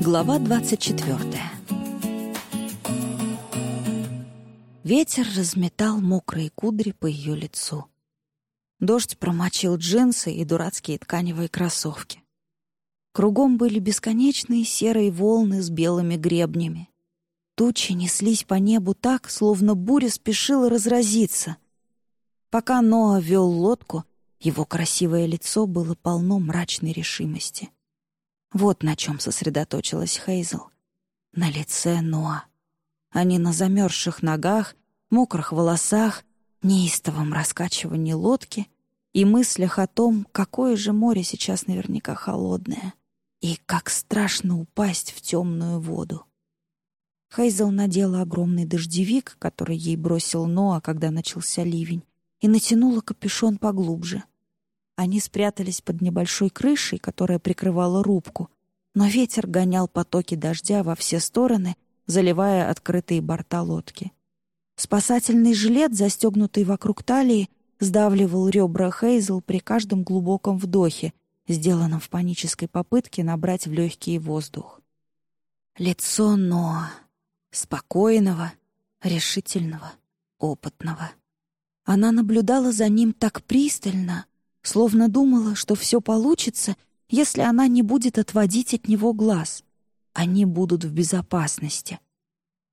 Глава 24 Ветер разметал мокрые кудри по ее лицу. Дождь промочил джинсы и дурацкие тканевые кроссовки. Кругом были бесконечные серые волны с белыми гребнями. Тучи неслись по небу так, словно буря спешила разразиться. Пока Ноа вел лодку, его красивое лицо было полно мрачной решимости. Вот на чем сосредоточилась Хейзел. На лице Ноа. А не на замерзших ногах, мокрых волосах, неистовом раскачивании лодки и мыслях о том, какое же море сейчас наверняка холодное, и как страшно упасть в темную воду. Хейзел надела огромный дождевик, который ей бросил Ноа, когда начался ливень, и натянула капюшон поглубже. Они спрятались под небольшой крышей, которая прикрывала рубку, но ветер гонял потоки дождя во все стороны, заливая открытые борта лодки. Спасательный жилет, застегнутый вокруг талии, сдавливал ребра Хейзел при каждом глубоком вдохе, сделанном в панической попытке набрать в легкий воздух. Лицо Ноа спокойного, решительного, опытного. Она наблюдала за ним так пристально, словно думала, что все получится, если она не будет отводить от него глаз. Они будут в безопасности.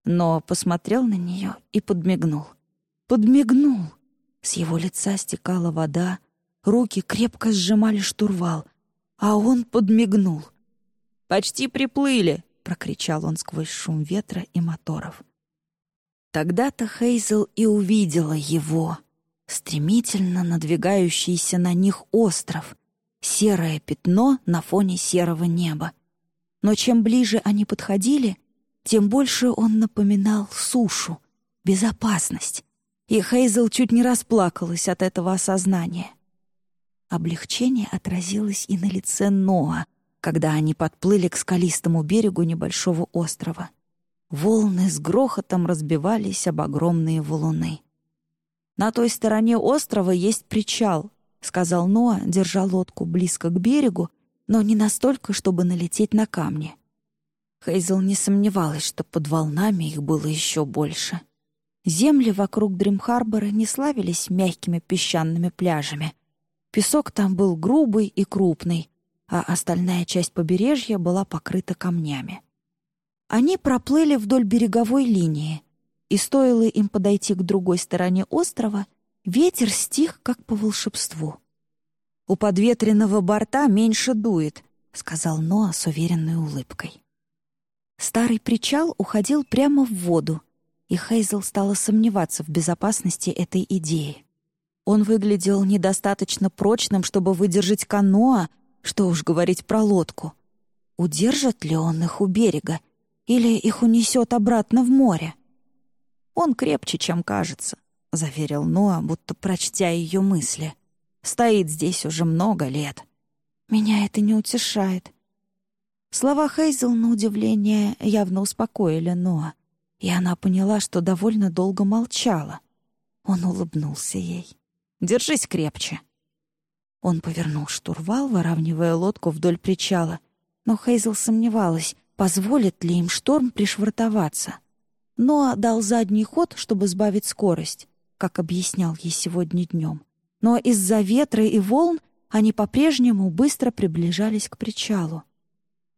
Но посмотрел на нее и подмигнул. Подмигнул. С его лица стекала вода, руки крепко сжимали штурвал, а он подмигнул. «Почти приплыли!» прокричал он сквозь шум ветра и моторов. Тогда-то Хейзел и увидела его, стремительно надвигающийся на них остров, серое пятно на фоне серого неба. Но чем ближе они подходили, тем больше он напоминал сушу, безопасность. И Хейзел чуть не расплакалась от этого осознания. Облегчение отразилось и на лице Ноа, когда они подплыли к скалистому берегу небольшого острова. Волны с грохотом разбивались об огромные валуны. «На той стороне острова есть причал», — сказал Ноа, держа лодку близко к берегу, но не настолько, чтобы налететь на камни. Хейзел не сомневалась, что под волнами их было еще больше. Земли вокруг Дримхарбора не славились мягкими песчаными пляжами. Песок там был грубый и крупный, а остальная часть побережья была покрыта камнями. Они проплыли вдоль береговой линии, и стоило им подойти к другой стороне острова, ветер стих, как по волшебству. «У подветренного борта меньше дует», — сказал Ноа с уверенной улыбкой. Старый причал уходил прямо в воду, и Хейзел стала сомневаться в безопасности этой идеи. Он выглядел недостаточно прочным, чтобы выдержать каноэ, что уж говорить про лодку. Удержит ли он их у берега? Или их унесет обратно в море? Он крепче, чем кажется, — заверил Ноа, будто прочтя ее мысли. Стоит здесь уже много лет. Меня это не утешает. Слова Хейзел, на удивление, явно успокоили Ноа, и она поняла, что довольно долго молчала. Он улыбнулся ей. «Держись крепче», он повернул штурвал, выравнивая лодку вдоль причала. Но Хейзел сомневалась, позволит ли им шторм пришвартоваться. Но дал задний ход, чтобы сбавить скорость, как объяснял ей сегодня днем. Но из-за ветра и волн они по-прежнему быстро приближались к причалу.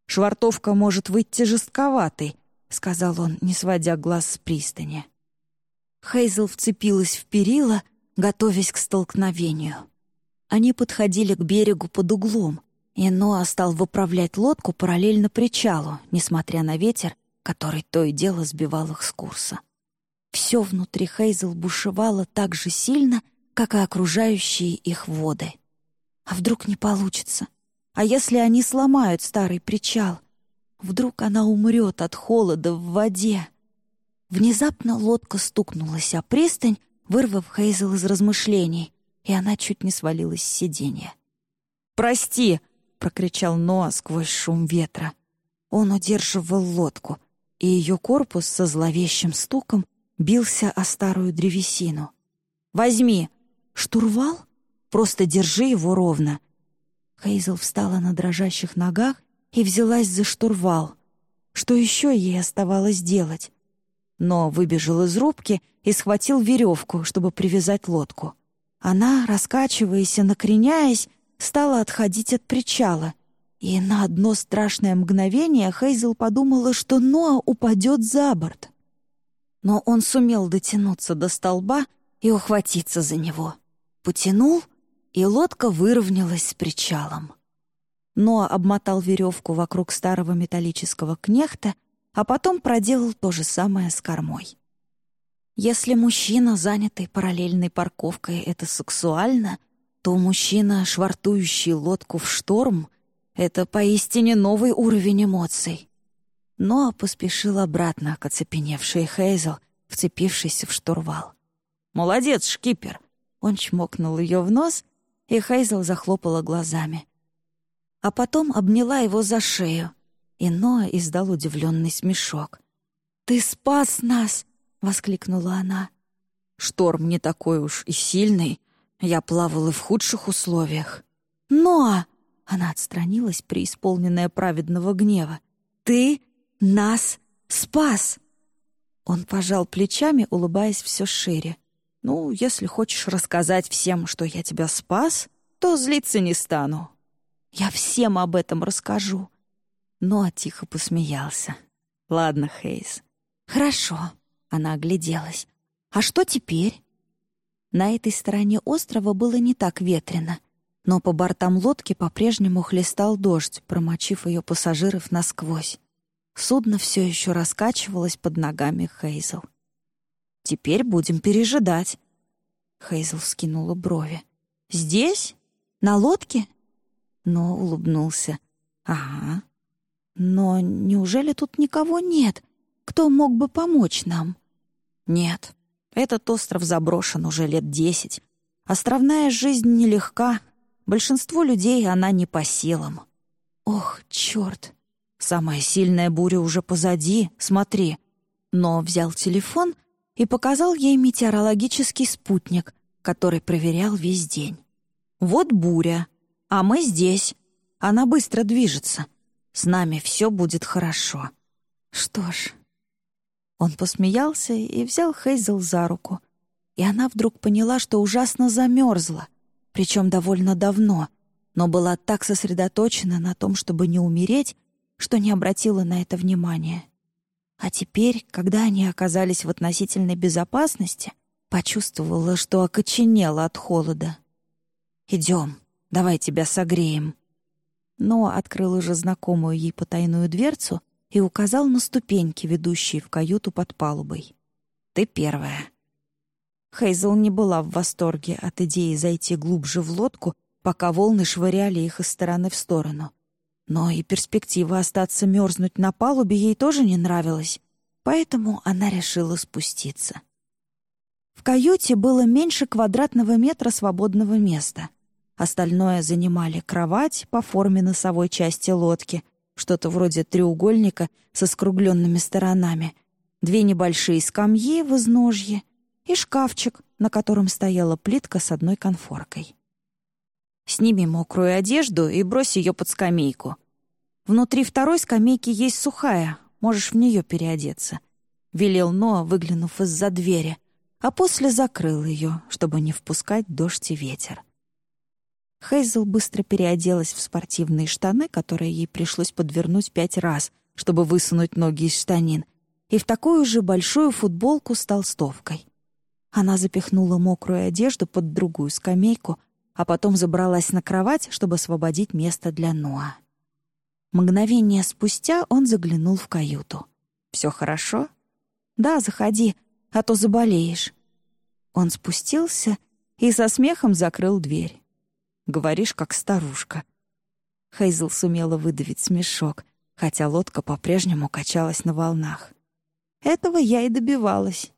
«Швартовка может выйти жестковатой», — сказал он, не сводя глаз с пристани. Хейзел вцепилась в перила, готовясь к столкновению. Они подходили к берегу под углом, и Ноа стал выправлять лодку параллельно причалу, несмотря на ветер, который то и дело сбивал их с курса. Все внутри Хейзел бушевало так же сильно, как и окружающие их воды. А вдруг не получится? А если они сломают старый причал? Вдруг она умрет от холода в воде? Внезапно лодка стукнулась о пристань, вырвав Хейзел из размышлений и она чуть не свалилась с сиденья. «Прости!» — прокричал Ноа сквозь шум ветра. Он удерживал лодку, и ее корпус со зловещим стуком бился о старую древесину. «Возьми! Штурвал? Просто держи его ровно!» Хейзел встала на дрожащих ногах и взялась за штурвал, Что еще ей оставалось делать? Но выбежал из рубки и схватил веревку, чтобы привязать лодку. Она, раскачиваясь и накреняясь, стала отходить от причала. И на одно страшное мгновение Хейзел подумала, что Ноа упадет за борт. Но он сумел дотянуться до столба и ухватиться за него. Потянул, и лодка выровнялась с причалом. Ноа обмотал веревку вокруг старого металлического кнехта, а потом проделал то же самое с кормой. Если мужчина, занятый параллельной парковкой, это сексуально, то мужчина, швартующий лодку в шторм, это поистине новый уровень эмоций. Ноа поспешил обратно к оцепеневшей Хейзел, вцепившейся в штурвал. «Молодец, шкипер!» Он чмокнул ее в нос, и Хейзел захлопала глазами. А потом обняла его за шею, и Ноа издал удивленный смешок. «Ты спас нас!» — воскликнула она. «Шторм не такой уж и сильный. Я плавала в худших условиях». «Ноа!» — она отстранилась, преисполненная праведного гнева. «Ты нас спас!» Он пожал плечами, улыбаясь все шире. «Ну, если хочешь рассказать всем, что я тебя спас, то злиться не стану. Я всем об этом расскажу». Но тихо посмеялся. «Ладно, Хейз». «Хорошо», — она огляделась. «А что теперь?» На этой стороне острова было не так ветрено, но по бортам лодки по-прежнему хлестал дождь, промочив ее пассажиров насквозь. Судно все еще раскачивалось под ногами Хейзел. «Теперь будем пережидать». Хейзел скинула брови. «Здесь? На лодке?» Но улыбнулся. «Ага. Но неужели тут никого нет? Кто мог бы помочь нам?» «Нет. Этот остров заброшен уже лет десять. Островная жизнь нелегка. Большинству людей она не по силам». «Ох, черт!» Самая сильная буря уже позади, смотри. Но взял телефон и показал ей метеорологический спутник, который проверял весь день. Вот буря, а мы здесь. Она быстро движется. С нами все будет хорошо. Что ж... Он посмеялся и взял Хейзел за руку. И она вдруг поняла, что ужасно замерзла, причем довольно давно, но была так сосредоточена на том, чтобы не умереть, что не обратила на это внимания. А теперь, когда они оказались в относительной безопасности, почувствовала, что окоченела от холода. «Идем, давай тебя согреем». Но открыл уже знакомую ей потайную дверцу и указал на ступеньки, ведущие в каюту под палубой. «Ты первая». Хейзел не была в восторге от идеи зайти глубже в лодку, пока волны швыряли их из стороны в сторону. Но и перспектива остаться мерзнуть на палубе ей тоже не нравилась, поэтому она решила спуститься. В каюте было меньше квадратного метра свободного места. Остальное занимали кровать по форме носовой части лодки, что-то вроде треугольника со скругленными сторонами, две небольшие скамьи в изножье и шкафчик, на котором стояла плитка с одной конфоркой. Сними мокрую одежду и брось ее под скамейку. Внутри второй скамейки есть сухая, можешь в нее переодеться. Велел Ноа, выглянув из-за двери, а после закрыл ее, чтобы не впускать дождь и ветер. Хейзел быстро переоделась в спортивные штаны, которые ей пришлось подвернуть пять раз, чтобы высунуть ноги из штанин, и в такую же большую футболку с толстовкой. Она запихнула мокрую одежду под другую скамейку, а потом забралась на кровать, чтобы освободить место для Ноа. Мгновение спустя он заглянул в каюту. «Все хорошо?» «Да, заходи, а то заболеешь». Он спустился и со смехом закрыл дверь. «Говоришь, как старушка». Хейзл сумела выдавить смешок, хотя лодка по-прежнему качалась на волнах. Этого я и добивалась.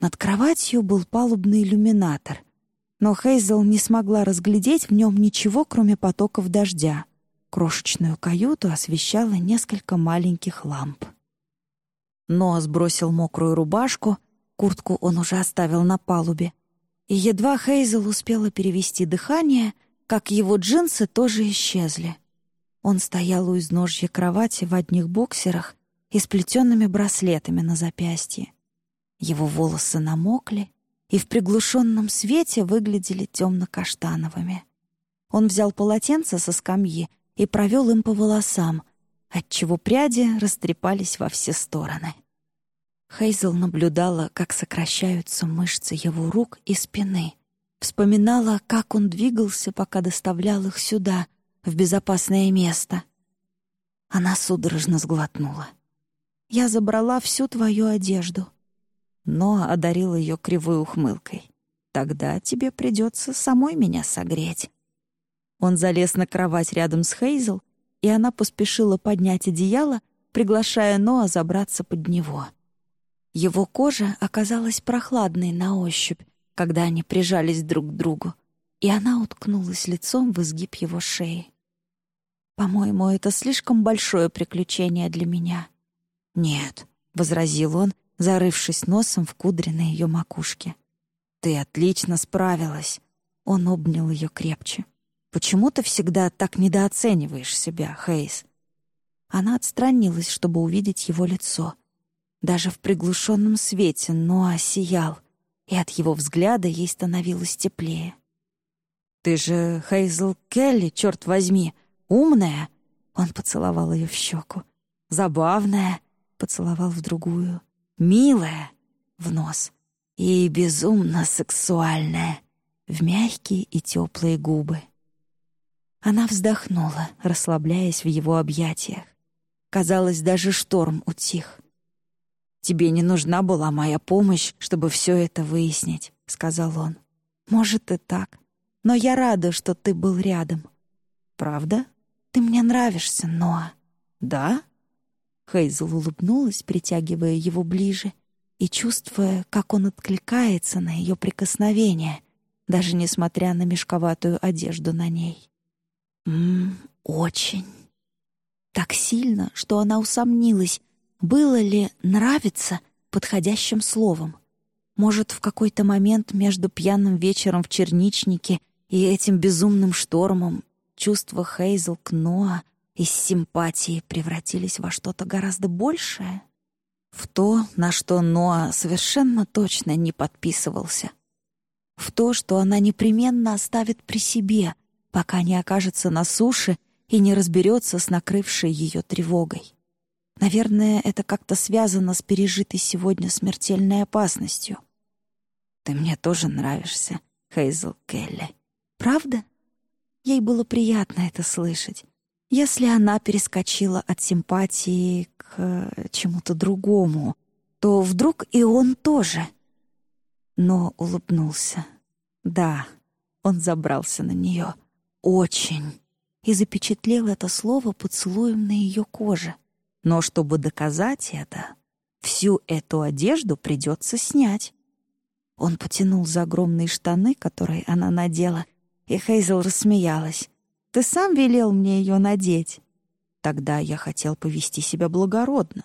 Над кроватью был палубный иллюминатор, но Хейзел не смогла разглядеть в нем ничего, кроме потоков дождя. Крошечную каюту освещало несколько маленьких ламп. Ноа сбросил мокрую рубашку, куртку он уже оставил на палубе, и едва Хейзел успела перевести дыхание, как его джинсы тоже исчезли. Он стоял у изножья кровати в одних боксерах и сплетенными браслетами на запястье. Его волосы намокли и в приглушенном свете выглядели темно-каштановыми. Он взял полотенце со скамьи и провел им по волосам, отчего пряди растрепались во все стороны. Хейзел наблюдала, как сокращаются мышцы его рук и спины. Вспоминала, как он двигался, пока доставлял их сюда, в безопасное место. Она судорожно сглотнула. «Я забрала всю твою одежду», но одарил ее кривой ухмылкой. «Тогда тебе придется самой меня согреть». Он залез на кровать рядом с Хейзел, и она поспешила поднять одеяло, приглашая Ноа забраться под него. Его кожа оказалась прохладной на ощупь, когда они прижались друг к другу, и она уткнулась лицом в изгиб его шеи. «По-моему, это слишком большое приключение для меня». «Нет», — возразил он, зарывшись носом в кудри на ее макушке. «Ты отлично справилась». Он обнял ее крепче. «Почему ты всегда так недооцениваешь себя, Хейс?» Она отстранилась, чтобы увидеть его лицо — даже в приглушенном свете Ноа сиял, и от его взгляда ей становилось теплее. «Ты же Хейзл Келли, черт возьми, умная!» Он поцеловал ее в щеку. «Забавная!» — поцеловал в другую. «Милая!» — в нос. И безумно сексуальная в мягкие и теплые губы. Она вздохнула, расслабляясь в его объятиях. Казалось, даже шторм утих. «Тебе не нужна была моя помощь, чтобы все это выяснить», — сказал он. «Может, и так. Но я рада, что ты был рядом». «Правда? Ты мне нравишься, Ноа». «Да?» Хейзл улыбнулась, притягивая его ближе и чувствуя, как он откликается на ее прикосновение, даже несмотря на мешковатую одежду на ней. «Ммм, очень». Так сильно, что она усомнилась, было ли «нравится» подходящим словом? Может, в какой-то момент между пьяным вечером в черничнике и этим безумным штормом чувства Хейзл к Ноа из симпатии превратились во что-то гораздо большее? В то, на что Ноа совершенно точно не подписывался. В то, что она непременно оставит при себе, пока не окажется на суше и не разберется с накрывшей ее тревогой. Наверное, это как-то связано с пережитой сегодня смертельной опасностью. Ты мне тоже нравишься, Хейзл Келли. Правда? Ей было приятно это слышать. Если она перескочила от симпатии к э, чему-то другому, то вдруг и он тоже. Но улыбнулся. Да, он забрался на нее. Очень. И запечатлел это слово поцелуем на ее коже — но чтобы доказать это, всю эту одежду придется снять. Он потянул за огромные штаны, которые она надела, и Хейзел рассмеялась. «Ты сам велел мне ее надеть». Тогда я хотел повести себя благородно.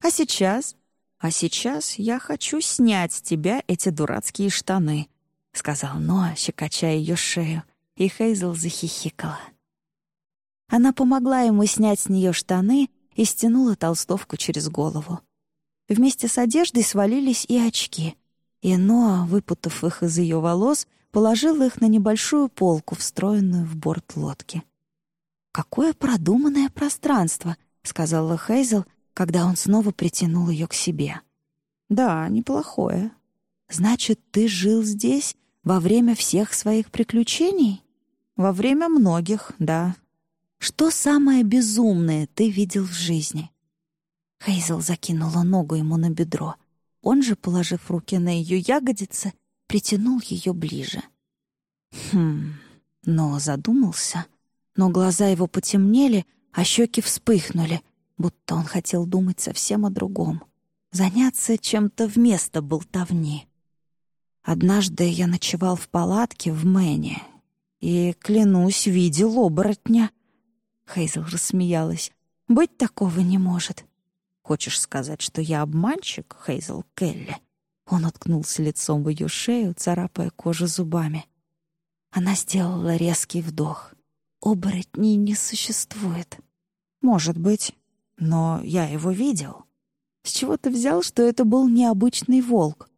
А сейчас? А сейчас я хочу снять с тебя эти дурацкие штаны, — сказал Ноа, щекоча ее шею, и Хейзел захихикала. Она помогла ему снять с нее штаны — и стянула толстовку через голову. Вместе с одеждой свалились и очки, и Ноа, выпутав их из ее волос, положила их на небольшую полку, встроенную в борт лодки. «Какое продуманное пространство!» — сказала Хейзел, когда он снова притянул ее к себе. «Да, неплохое. Значит, ты жил здесь во время всех своих приключений?» «Во время многих, да», что самое безумное ты видел в жизни?» Хейзел закинула ногу ему на бедро. Он же, положив руки на ее ягодицы, притянул ее ближе. Хм, но задумался. Но глаза его потемнели, а щеки вспыхнули, будто он хотел думать совсем о другом. Заняться чем-то вместо болтовни. Однажды я ночевал в палатке в Мэне и, клянусь, видел оборотня — Хейзел рассмеялась. «Быть такого не может». «Хочешь сказать, что я обманщик, Хейзел Келли?» Он уткнулся лицом в ее шею, царапая кожу зубами. Она сделала резкий вдох. «Оборотней не существует». «Может быть. Но я его видел. С чего ты взял, что это был необычный волк?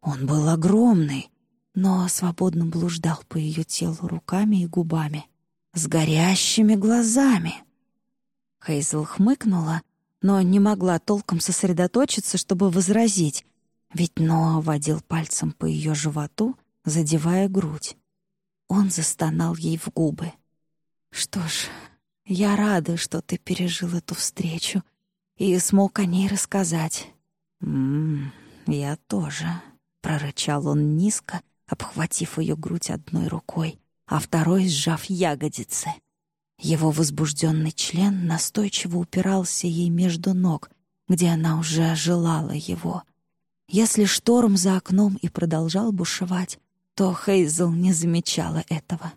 Он был огромный, но свободно блуждал по ее телу руками и губами, с горящими глазами. Хейзл хмыкнула, но не могла толком сосредоточиться, чтобы возразить, ведь Ноа водил пальцем по ее животу, задевая грудь. Он застонал ей в губы. «Что ж, я рада, что ты пережил эту встречу и смог о ней рассказать». «М -м, я тоже», — прорычал он низко, обхватив ее грудь одной рукой, а второй сжав ягодицы. Его возбужденный член настойчиво упирался ей между ног, где она уже желала его. Если шторм за окном и продолжал бушевать, то Хейзл не замечала этого.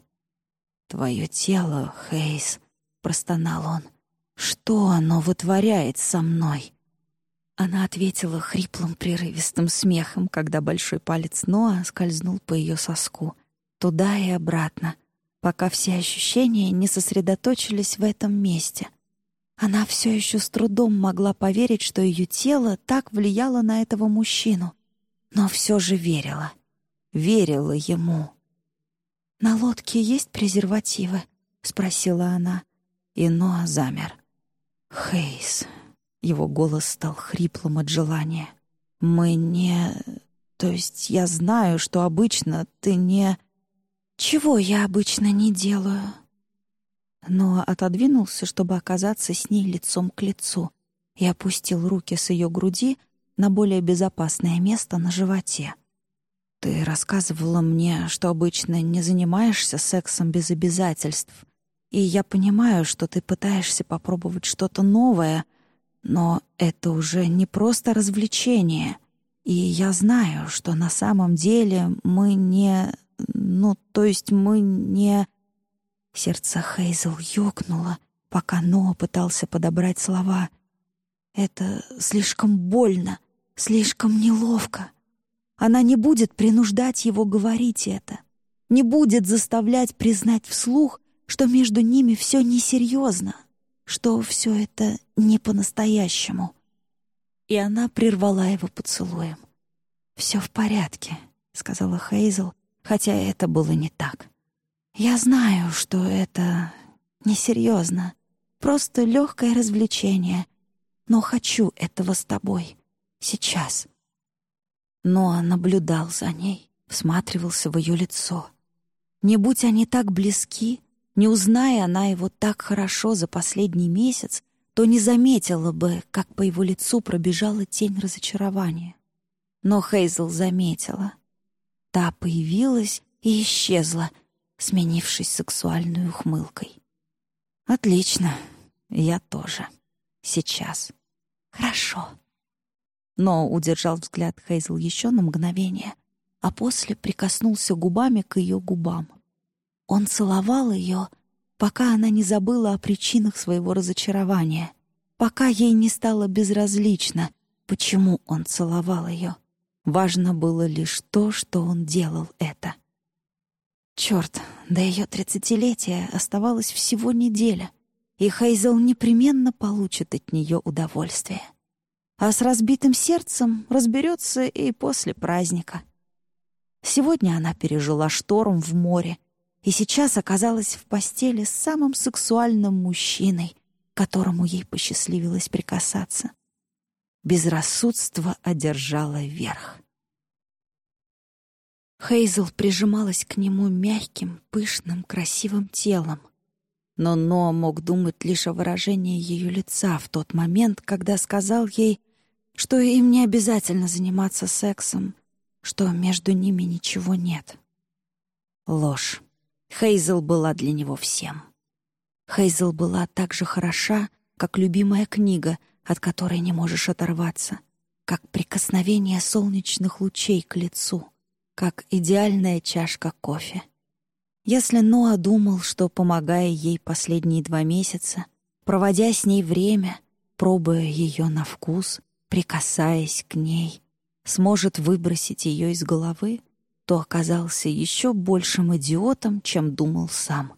«Твое тело, Хейз», — простонал он, — «что оно вытворяет со мной?» Она ответила хриплым прерывистым смехом, когда большой палец Ноа скользнул по ее соску, туда и обратно — пока все ощущения не сосредоточились в этом месте. Она все еще с трудом могла поверить, что ее тело так влияло на этого мужчину, но все же верила. Верила ему. «На лодке есть презервативы?» — спросила она. И Ноа замер. «Хейс». Его голос стал хриплым от желания. «Мы не... То есть я знаю, что обычно ты не...» Чего я обычно не делаю? Но отодвинулся, чтобы оказаться с ней лицом к лицу, и опустил руки с ее груди на более безопасное место на животе. «Ты рассказывала мне, что обычно не занимаешься сексом без обязательств, и я понимаю, что ты пытаешься попробовать что-то новое, но это уже не просто развлечение, и я знаю, что на самом деле мы не ну, то есть мы не...» Сердце Хейзел ёкнуло, пока Ноа пытался подобрать слова. «Это слишком больно, слишком неловко. Она не будет принуждать его говорить это, не будет заставлять признать вслух, что между ними все несерьезно, что все это не по-настоящему». И она прервала его поцелуем. «Все в порядке», — сказала Хейзел, хотя это было не так. Я знаю, что это несерьезно, просто легкое развлечение, но хочу этого с тобой сейчас. Ноа наблюдал за ней, всматривался в ее лицо. Не будь они так близки, не узная она его так хорошо за последний месяц, то не заметила бы, как по его лицу пробежала тень разочарования. Но Хейзел заметила — Та появилась и исчезла, сменившись сексуальной ухмылкой. «Отлично, я тоже. Сейчас. Хорошо». Но удержал взгляд Хейзл еще на мгновение, а после прикоснулся губами к ее губам. Он целовал ее, пока она не забыла о причинах своего разочарования, пока ей не стало безразлично, почему он целовал ее. Важно было лишь то, что он делал это. Черт, до ее тридцатилетия оставалось всего неделя, и Хейзел непременно получит от нее удовольствие. А с разбитым сердцем разберется и после праздника. Сегодня она пережила шторм в море и сейчас оказалась в постели с самым сексуальным мужчиной, которому ей посчастливилось прикасаться безрассудство одержало верх. Хейзел прижималась к нему мягким, пышным, красивым телом. Но Ноа мог думать лишь о выражении ее лица в тот момент, когда сказал ей, что им не обязательно заниматься сексом, что между ними ничего нет. Ложь. Хейзел была для него всем. Хейзел была так же хороша, как любимая книга, от которой не можешь оторваться, как прикосновение солнечных лучей к лицу, как идеальная чашка кофе. Если Ноа думал, что, помогая ей последние два месяца, проводя с ней время, пробуя ее на вкус, прикасаясь к ней, сможет выбросить ее из головы, то оказался еще большим идиотом, чем думал сам.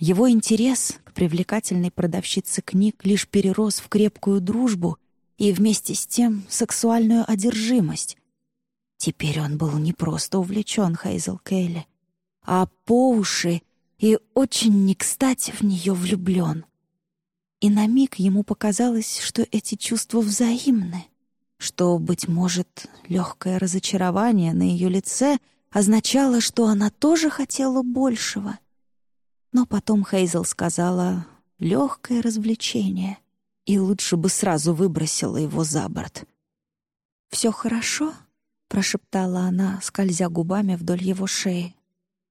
Его интерес к привлекательной продавщице книг лишь перерос в крепкую дружбу и вместе с тем сексуальную одержимость. Теперь он был не просто увлечен Хейзел Кейли, а по уши и очень не кстати в нее влюблен. И на миг ему показалось, что эти чувства взаимны, что, быть может, легкое разочарование на ее лице означало, что она тоже хотела большего. Но потом Хейзел сказала «легкое развлечение», и лучше бы сразу выбросила его за борт. «Все хорошо?» — прошептала она, скользя губами вдоль его шеи.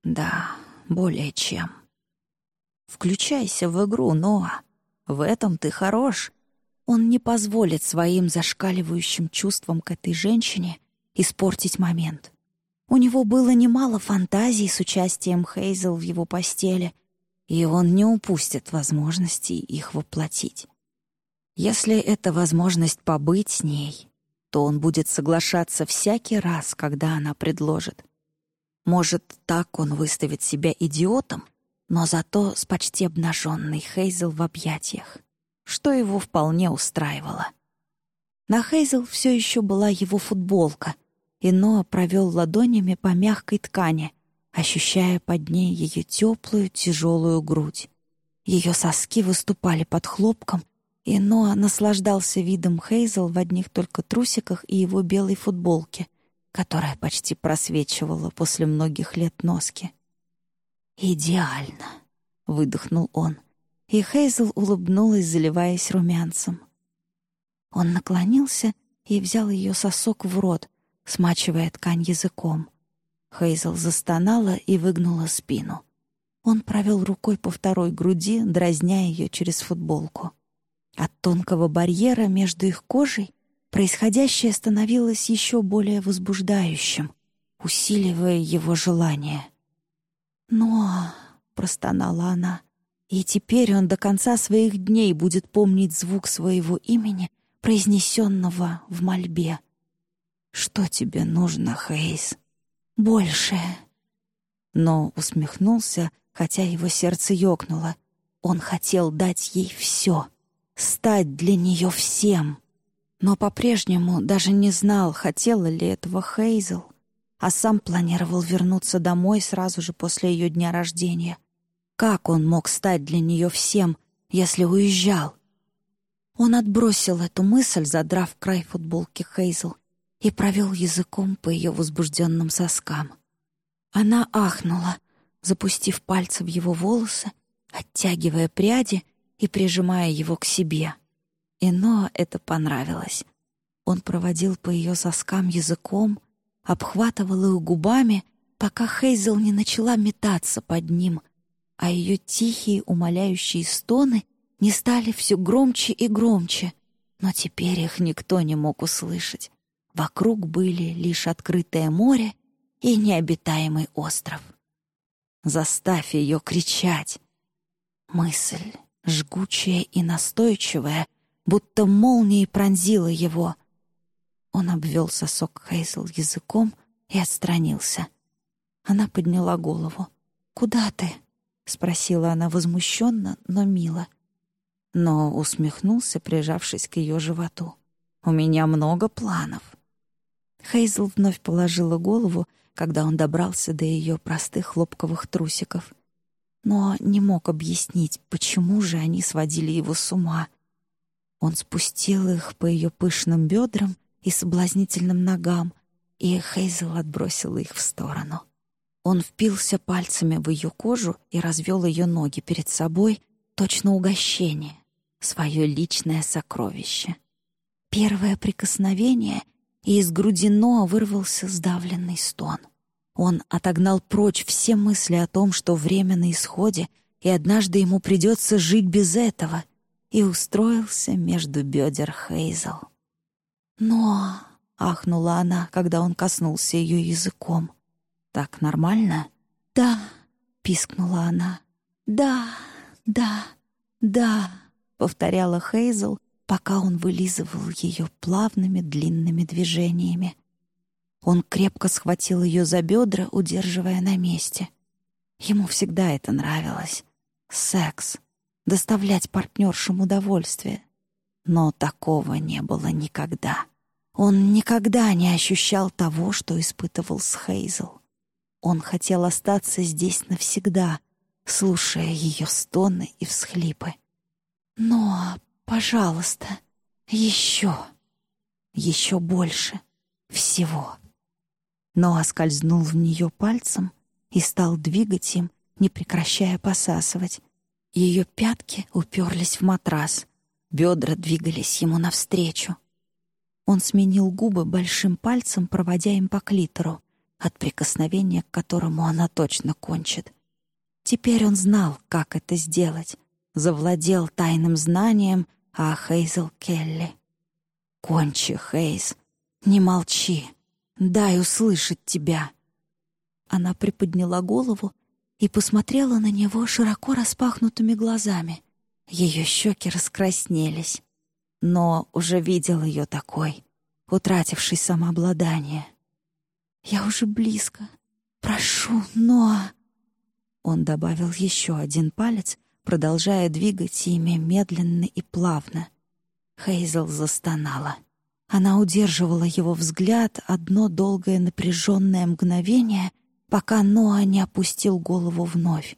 «Да, более чем». «Включайся в игру, Ноа. В этом ты хорош. Он не позволит своим зашкаливающим чувствам к этой женщине испортить момент. У него было немало фантазий с участием Хейзел в его постели, и он не упустит возможности их воплотить. Если это возможность побыть с ней, то он будет соглашаться всякий раз, когда она предложит. Может, так он выставит себя идиотом, но зато с почти обнаженной Хейзел в объятиях, что его вполне устраивало. На Хейзел все еще была его футболка, и Ноа провел ладонями по мягкой ткани, ощущая под ней ее теплую тяжелую грудь. Ее соски выступали под хлопком, и Ноа наслаждался видом Хейзел в одних только трусиках и его белой футболке, которая почти просвечивала после многих лет носки. «Идеально!» — выдохнул он, и Хейзел улыбнулась, заливаясь румянцем. Он наклонился и взял ее сосок в рот, смачивая ткань языком. Хейзел застонала и выгнула спину. Он провел рукой по второй груди, дразня ее через футболку. От тонкого барьера между их кожей происходящее становилось еще более возбуждающим, усиливая его желание. «Но...» — простонала она. «И теперь он до конца своих дней будет помнить звук своего имени, произнесенного в мольбе. Что тебе нужно, Хейс? Большее». Но усмехнулся, хотя его сердце ёкнуло. Он хотел дать ей все, стать для нее всем. Но по-прежнему даже не знал, хотела ли этого Хейзел а сам планировал вернуться домой сразу же после ее дня рождения. Как он мог стать для нее всем, если уезжал? Он отбросил эту мысль, задрав край футболки Хейзел, и провел языком по ее возбужденным соскам. Она ахнула, запустив пальцы в его волосы, оттягивая пряди и прижимая его к себе. И Ноа это понравилось. Он проводил по ее соскам языком, обхватывал их губами, пока Хейзел не начала метаться под ним, а ее тихие умоляющие стоны не стали все громче и громче, но теперь их никто не мог услышать. Вокруг были лишь открытое море и необитаемый остров. Заставь ее кричать. Мысль, жгучая и настойчивая, будто молнией пронзила его, он обвел сосок Хейзел языком и отстранился. Она подняла голову. «Куда ты?» — спросила она возмущенно, но мило. Но усмехнулся, прижавшись к ее животу. «У меня много планов». Хейзел вновь положила голову, когда он добрался до ее простых хлопковых трусиков. Но не мог объяснить, почему же они сводили его с ума. Он спустил их по ее пышным бедрам и соблазнительным ногам, и Хейзел отбросила их в сторону. Он впился пальцами в ее кожу и развел ее ноги перед собой, точно угощение, свое личное сокровище. Первое прикосновение, и из груди Ноа вырвался сдавленный стон. Он отогнал прочь все мысли о том, что время на исходе, и однажды ему придется жить без этого, и устроился между бедер Хейзел. «Но...» — ахнула она, когда он коснулся ее языком. «Так нормально?» «Да», — пискнула она. «Да, да, да», — повторяла Хейзел, пока он вылизывал ее плавными длинными движениями. Он крепко схватил ее за бедра, удерживая на месте. Ему всегда это нравилось. секс, доставлять партнершам удовольствие. Но такого не было никогда. Он никогда не ощущал того, что испытывал с Хейзел. Он хотел остаться здесь навсегда, слушая ее стоны и всхлипы. «Но, пожалуйста, еще, еще больше всего». Ноа скользнул в нее пальцем и стал двигать им, не прекращая посасывать. Ее пятки уперлись в матрас, бедра двигались ему навстречу. Он сменил губы большим пальцем, проводя им по клитору, от прикосновения к которому она точно кончит. Теперь он знал, как это сделать, завладел тайным знанием о Хейзел Келли. «Кончи, Хейз, не молчи, дай услышать тебя». Она приподняла голову и посмотрела на него широко распахнутыми глазами. Ее щеки раскраснелись, но уже видел ее такой, утративший самообладание. «Я уже близко. Прошу, Ноа!» Он добавил еще один палец, продолжая двигать ими медленно и плавно. Хейзел застонала. Она удерживала его взгляд одно долгое напряженное мгновение, пока Ноа не опустил голову вновь.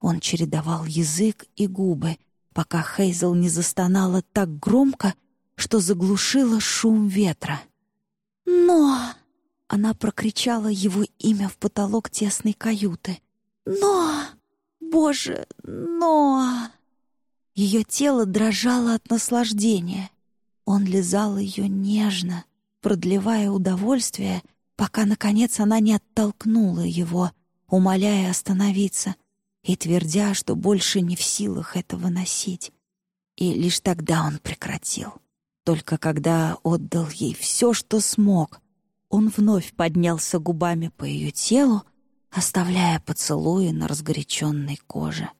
Он чередовал язык и губы, пока Хейзел не застонала так громко, что заглушила шум ветра. «Ноа!» Она прокричала его имя в потолок тесной каюты. «Ноа! Боже, Ноа!» Ее тело дрожало от наслаждения. Он лизал ее нежно, продлевая удовольствие, пока, наконец, она не оттолкнула его, умоляя остановиться и твердя, что больше не в силах этого носить. И лишь тогда он прекратил. Только когда отдал ей все, что смог, он вновь поднялся губами по ее телу, оставляя поцелуи на разгоряченной коже.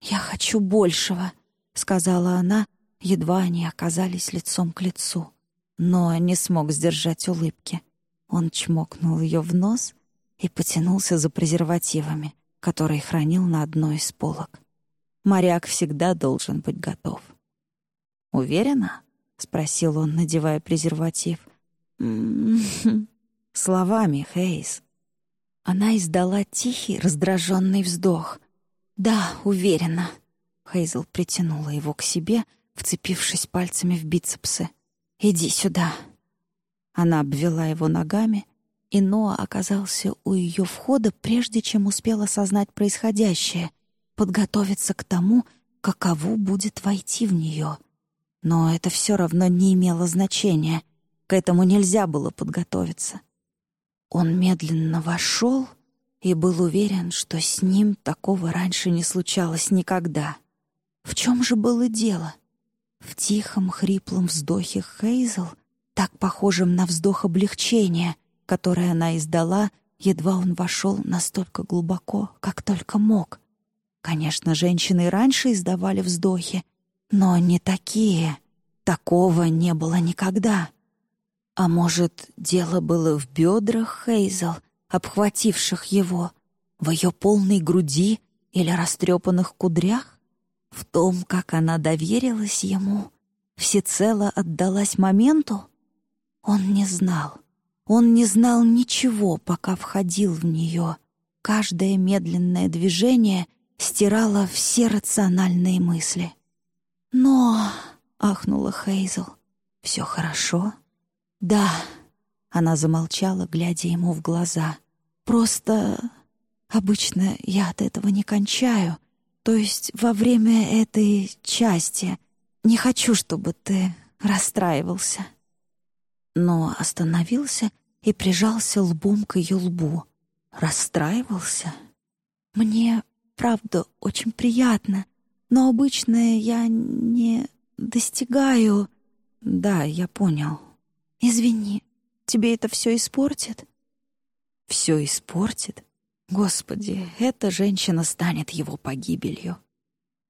«Я хочу большего», — сказала она, едва они оказались лицом к лицу. Но не смог сдержать улыбки. Он чмокнул ее в нос и потянулся за презервативами, которые хранил на одной из полок. Моряк всегда должен быть готов. «Уверена?» — спросил он, надевая презерватив. «Словами, Хейс». Она издала тихий, раздраженный вздох. «Да, уверена». Хейзел притянула его к себе, вцепившись пальцами в бицепсы. «Иди сюда». Она обвела его ногами, и Ноа оказался у ее входа, прежде чем успел осознать происходящее, подготовиться к тому, каково будет войти в нее. Но это все равно не имело значения. К этому нельзя было подготовиться. Он медленно вошел и был уверен, что с ним такого раньше не случалось никогда. В чем же было дело? В тихом, хриплом вздохе Хейзел — так похожим на вздох облегчения, которое она издала, едва он вошел настолько глубоко, как только мог. Конечно, женщины раньше издавали вздохи, но не такие. Такого не было никогда. А может, дело было в бедрах Хейзел, обхвативших его, в ее полной груди или растрепанных кудрях? В том, как она доверилась ему, всецело отдалась моменту? Он не знал. Он не знал ничего, пока входил в нее. Каждое медленное движение стирало все рациональные мысли. «Но...» — ахнула Хейзел. «Все хорошо?» «Да...» — она замолчала, глядя ему в глаза. «Просто... обычно я от этого не кончаю. То есть во время этой части не хочу, чтобы ты расстраивался» но остановился и прижался лбом к ее лбу. Расстраивался. «Мне, правда, очень приятно, но обычно я не достигаю...» «Да, я понял. Извини, тебе это все испортит?» «Все испортит? Господи, эта женщина станет его погибелью».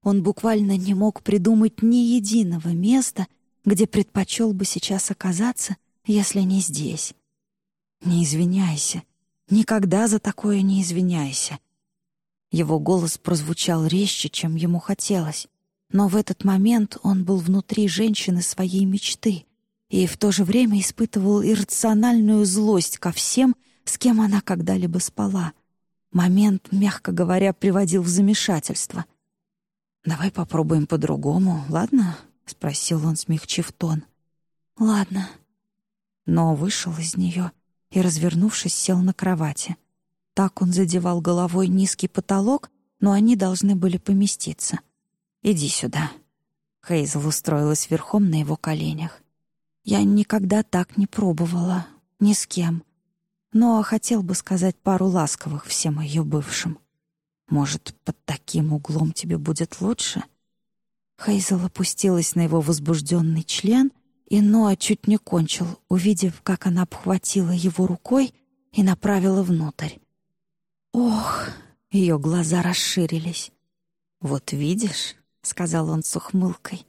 Он буквально не мог придумать ни единого места, где предпочел бы сейчас оказаться — если не здесь. Не извиняйся. Никогда за такое не извиняйся. Его голос прозвучал резче, чем ему хотелось. Но в этот момент он был внутри женщины своей мечты и в то же время испытывал иррациональную злость ко всем, с кем она когда-либо спала. Момент, мягко говоря, приводил в замешательство. «Давай попробуем по-другому, ладно?» — спросил он, смягчив тон. «Ладно». Но вышел из нее и, развернувшись, сел на кровати. Так он задевал головой низкий потолок, но они должны были поместиться. «Иди сюда». Хейзел устроилась верхом на его коленях. «Я никогда так не пробовала. Ни с кем. Но хотел бы сказать пару ласковых всем ее бывшим. Может, под таким углом тебе будет лучше?» Хейзел опустилась на его возбужденный член, и Ноа чуть не кончил, увидев, как она обхватила его рукой и направила внутрь. «Ох!» — ее глаза расширились. «Вот видишь», — сказал он с ухмылкой,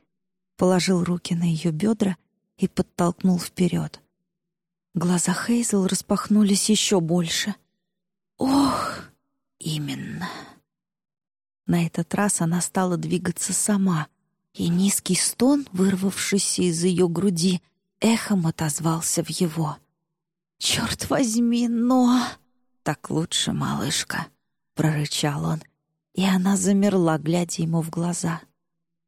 положил руки на ее бедра и подтолкнул вперед. Глаза Хейзел распахнулись еще больше. «Ох!» «Именно!» На этот раз она стала двигаться сама, и низкий стон, вырвавшийся из ее груди, эхом отозвался в его. «Черт возьми, но...» «Так лучше, малышка», — прорычал он, и она замерла, глядя ему в глаза.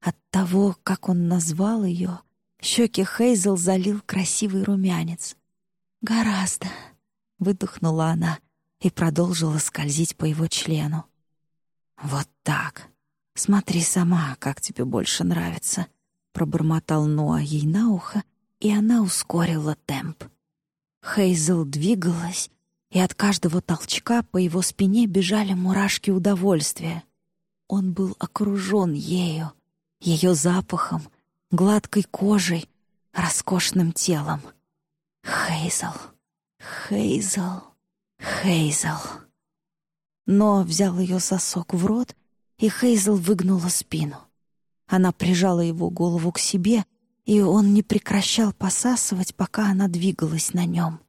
От того, как он назвал ее, щеки Хейзел залил красивый румянец. «Гораздо», — выдохнула она и продолжила скользить по его члену. «Вот так. Смотри сама, как тебе больше нравится», — пробормотал Ноа ей на ухо, и она ускорила темп. Хейзел двигалась, и от каждого толчка по его спине бежали мурашки удовольствия. Он был окружен ею, ее запахом, гладкой кожей, роскошным телом. Хейзел, Хейзел, Хейзел. Но взял ее сосок в рот, и Хейзел выгнула спину. Она прижала его голову к себе, и он не прекращал посасывать, пока она двигалась на нем.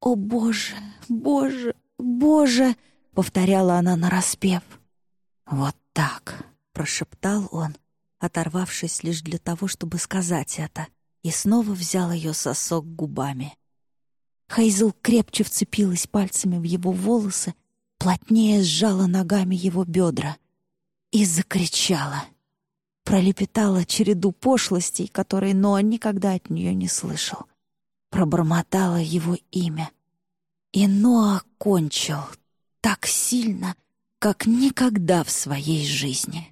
«О, Боже, Боже, Боже!» — повторяла она нараспев. «Вот так!» — прошептал он, оторвавшись лишь для того, чтобы сказать это, и снова взял ее сосок губами. Хейзел крепче вцепилась пальцами в его волосы, плотнее сжала ногами его бедра и закричала. Пролепетала череду пошлостей, которые Ноа никогда от нее не слышал пробормотала его имя. И Ноа кончил так сильно, как никогда в своей жизни.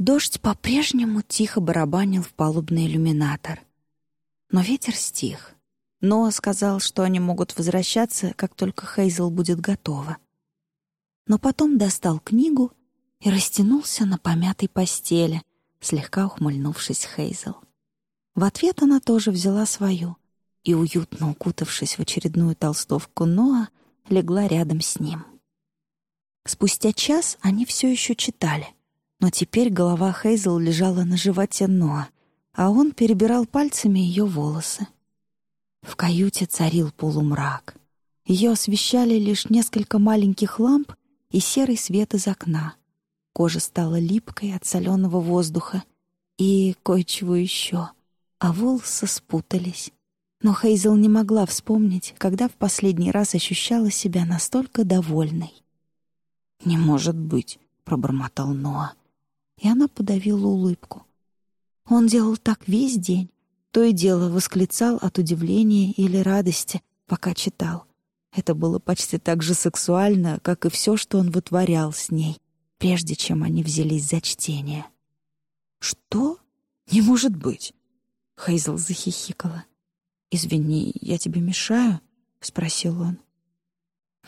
Дождь по-прежнему тихо барабанил в палубный иллюминатор. Но ветер стих. Ноа сказал, что они могут возвращаться, как только Хейзел будет готова. Но потом достал книгу и растянулся на помятой постели, слегка ухмыльнувшись Хейзел. В ответ она тоже взяла свою и, уютно укутавшись в очередную толстовку Ноа, легла рядом с ним. Спустя час они все еще читали, но теперь голова Хейзел лежала на животе Ноа, а он перебирал пальцами ее волосы. В каюте царил полумрак. Ее освещали лишь несколько маленьких ламп и серый свет из окна. Кожа стала липкой от соленого воздуха и кое-чего еще — а волосы спутались. Но Хейзел не могла вспомнить, когда в последний раз ощущала себя настолько довольной. «Не может быть», — пробормотал Ноа. И она подавила улыбку. Он делал так весь день, то и дело восклицал от удивления или радости, пока читал. Это было почти так же сексуально, как и все, что он вытворял с ней, прежде чем они взялись за чтение. «Что? Не может быть! Хейзел захихикала. «Извини, я тебе мешаю?» — спросил он.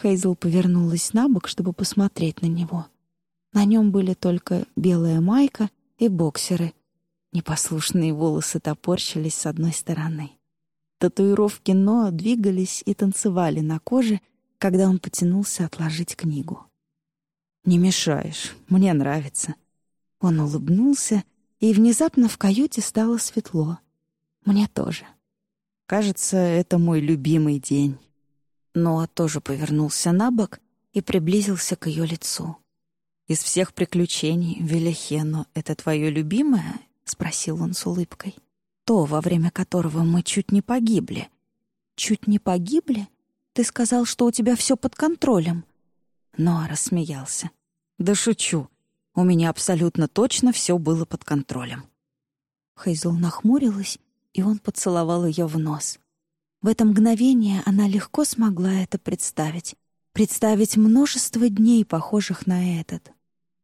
Хейзел повернулась на бок, чтобы посмотреть на него. На нем были только белая майка и боксеры. Непослушные волосы топорщились с одной стороны. Татуировки Но двигались и танцевали на коже, когда он потянулся отложить книгу. «Не мешаешь, мне нравится». Он улыбнулся, и внезапно в каюте стало светло — мне тоже. Кажется, это мой любимый день. Ноа тоже повернулся на бок, и приблизился к ее лицу. «Из всех приключений, Велихено, это твое любимое?» — спросил он с улыбкой. «То, во время которого мы чуть не погибли». «Чуть не погибли? Ты сказал, что у тебя все под контролем». Ноа рассмеялся. «Да шучу. У меня абсолютно точно все было под контролем». Хейзл нахмурилась, и он поцеловал ее в нос. В это мгновение она легко смогла это представить. Представить множество дней, похожих на этот.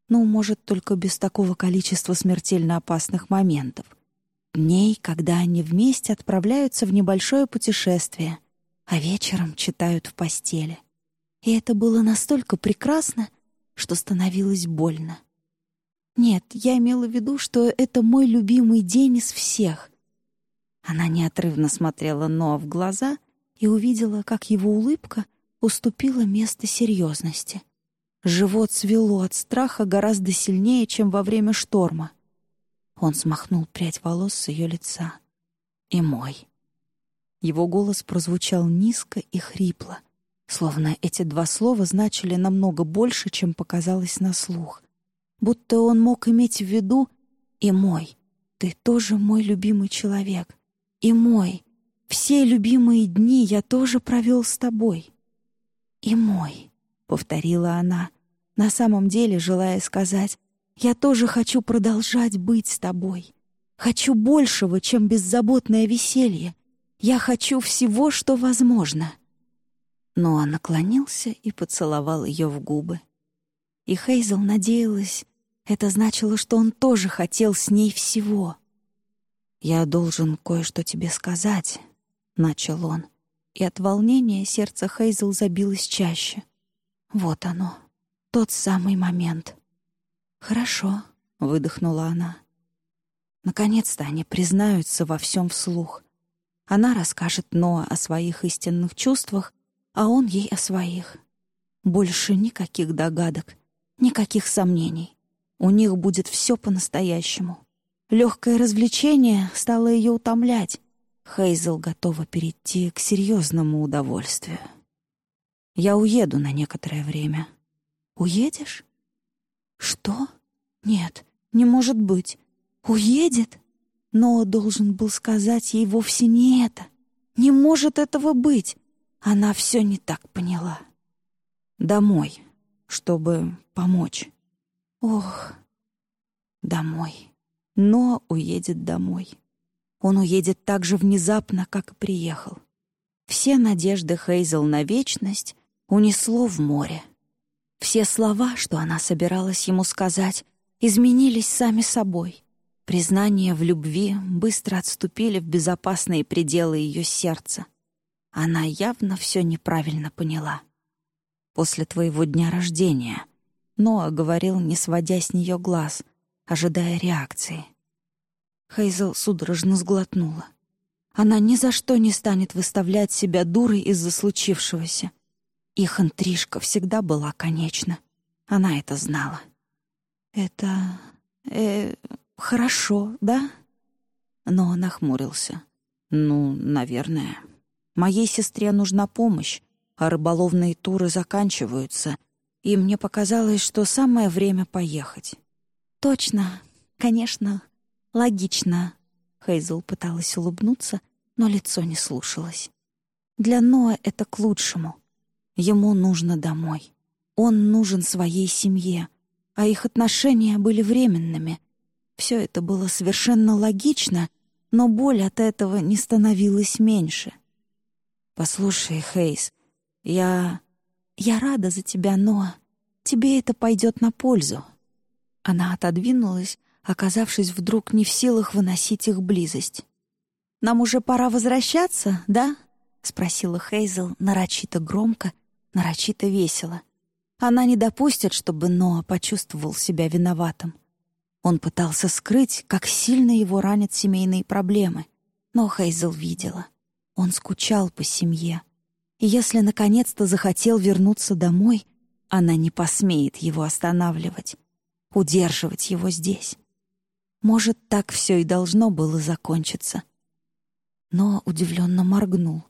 Ну, может, только без такого количества смертельно опасных моментов. Дней, когда они вместе отправляются в небольшое путешествие, а вечером читают в постели. И это было настолько прекрасно, что становилось больно. Нет, я имела в виду, что это мой любимый день из всех. Она неотрывно смотрела Ноа в глаза и увидела, как его улыбка уступила место серьезности. Живот свело от страха гораздо сильнее, чем во время шторма. Он смахнул прядь волос с ее лица. «И мой». Его голос прозвучал низко и хрипло, словно эти два слова значили намного больше, чем показалось на слух будто он мог иметь в виду «и мой, ты тоже мой любимый человек, и мой, все любимые дни я тоже провел с тобой». «И мой», — повторила она, на самом деле желая сказать, «я тоже хочу продолжать быть с тобой. Хочу большего, чем беззаботное веселье. Я хочу всего, что возможно». Но он наклонился и поцеловал ее в губы. И Хейзел надеялась, это значило, что он тоже хотел с ней всего. «Я должен кое-что тебе сказать», — начал он, и от волнения сердце Хейзел забилось чаще. Вот оно, тот самый момент. «Хорошо», — выдохнула она. Наконец-то они признаются во всем вслух. Она расскажет Ноа о своих истинных чувствах, а он ей о своих. Больше никаких догадок, никаких сомнений. У них будет все по-настоящему. Легкое развлечение стало ее утомлять. Хейзел готова перейти к серьезному удовольствию. Я уеду на некоторое время. Уедешь? Что? Нет, не может быть. Уедет? Но должен был сказать ей вовсе не это. Не может этого быть. Она все не так поняла. Домой, чтобы помочь. Ох, домой. Но уедет домой. Он уедет так же внезапно, как и приехал. Все надежды Хейзел на вечность унесло в море. Все слова, что она собиралась ему сказать, изменились сами собой. Признания в любви быстро отступили в безопасные пределы ее сердца. Она явно все неправильно поняла. После твоего дня рождения — Ноа говорил, не сводя с нее глаз, ожидая реакции. Хейзел судорожно сглотнула. Она ни за что не станет выставлять себя дурой из-за случившегося. Их интрижка всегда была конечна. Она это знала. «Это... э... хорошо, да?» Но он нахмурился. «Ну, наверное. Моей сестре нужна помощь, а рыболовные туры заканчиваются, и мне показалось, что самое время поехать. «Точно, конечно, логично», — Хейзел пыталась улыбнуться, но лицо не слушалось. «Для Ноа это к лучшему. Ему нужно домой. Он нужен своей семье, а их отношения были временными. Все это было совершенно логично, но боль от этого не становилась меньше. «Послушай, Хейз, я...» «Я рада за тебя, Ноа. Тебе это пойдет на пользу». Она отодвинулась, оказавшись вдруг не в силах выносить их близость. «Нам уже пора возвращаться, да?» — спросила Хейзел нарочито громко, нарочито весело. Она не допустит, чтобы Ноа почувствовал себя виноватым. Он пытался скрыть, как сильно его ранят семейные проблемы. Но Хейзел видела. Он скучал по семье. И если наконец-то захотел вернуться домой, она не посмеет его останавливать, удерживать его здесь. Может, так все и должно было закончиться. Но удивленно моргнул.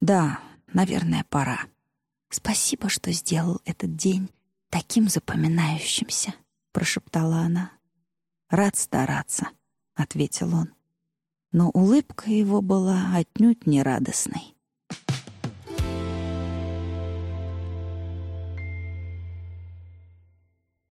«Да, наверное, пора». «Спасибо, что сделал этот день таким запоминающимся», — прошептала она. «Рад стараться», — ответил он. Но улыбка его была отнюдь не радостной.